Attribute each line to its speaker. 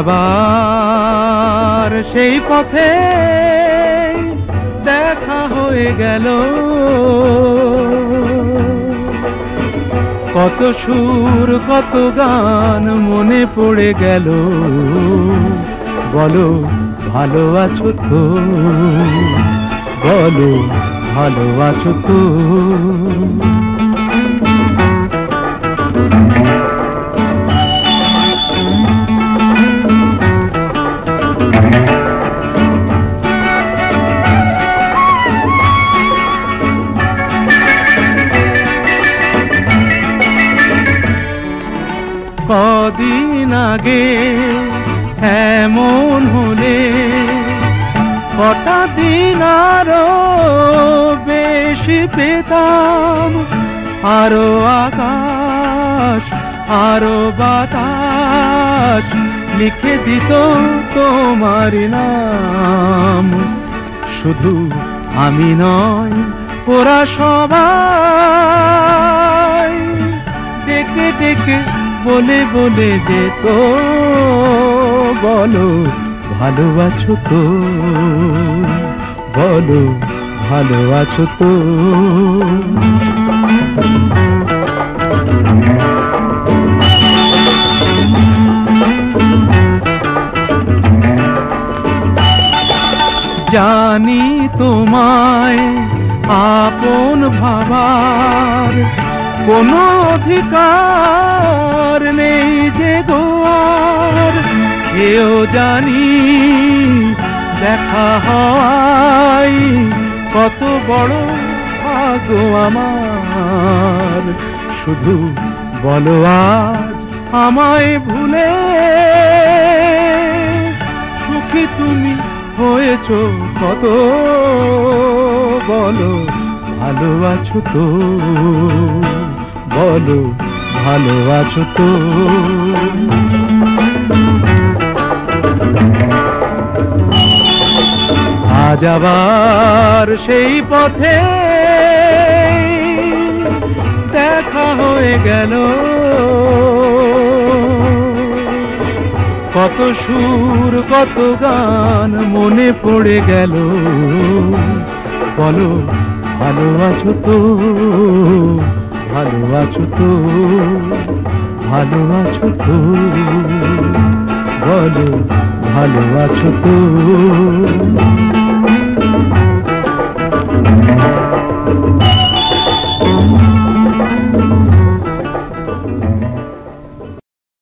Speaker 1: আবার সেই পথে দেখা হয়ে গেল। কত সুর কত গান মনে পড়ে গেল। বলো ভালো আছো তো। বলো ভালো আছো তো। কদিন আগে এমন হলে কটা দিন আরও বেশি পেতাম। আরও আকাশ, আরও বাতাস লিখে দিত তোমার নাম। শুধু আমি নয় ওরা সবাই ডেকে ডেকে বলে বলে যেত, বলো ভালো তো? বলো ভালো তো? জানি তোমায় আপন ভাবার কোনো অধিকার নেই যে গোয়ার এও জানি দেখা হয় কত বড় ভাগ্য আমার। শুধু বলো আজ আমায় ভুলে সুখী তুমি হয়েছ কত বলো ভালো আছো তো। বলো ভালো আছো তো। আবার সেই পথে দেখা হয়ে গেল। কত সুর, কত গান মনে পড়ে গেল। বলো, ভালো আছো তো, ভালো আছো তো, ভালো আছো তো। বলো, ভালো আছো তো।